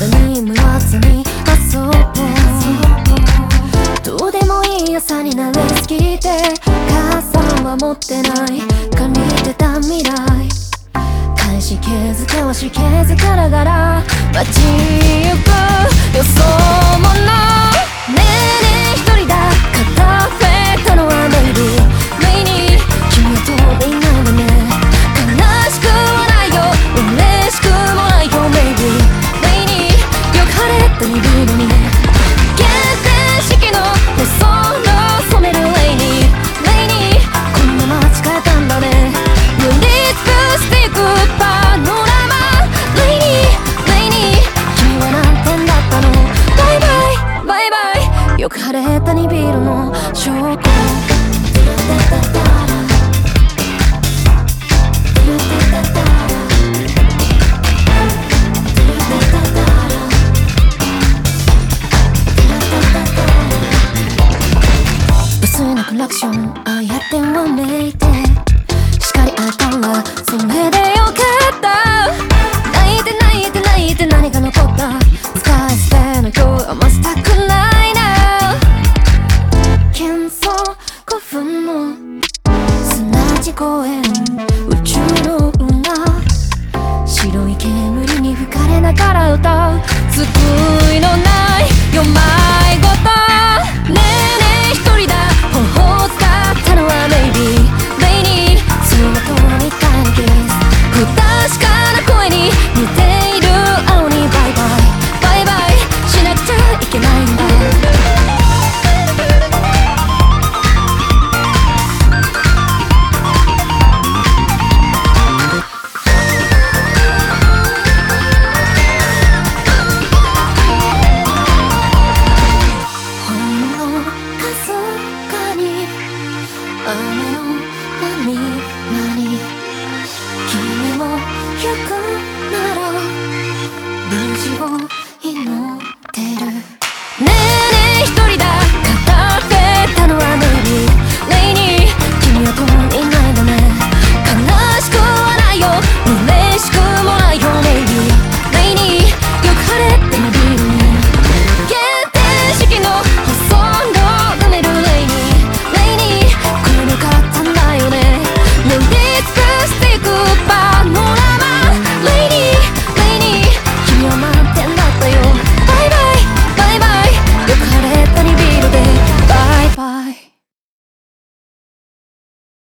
壁に向かずに遊ぼどうでもいい朝になれすぎてんは持ってない。借りてた未来。返し気づけはし気づからがら街行く。予想よく晴れたにビールの証拠クラクションああやってわめいてしっかりあったらそれでよかった公園宇宙の女白い煙に吹かれながら歌う。救いのない夜君も行くなら無事を祈る。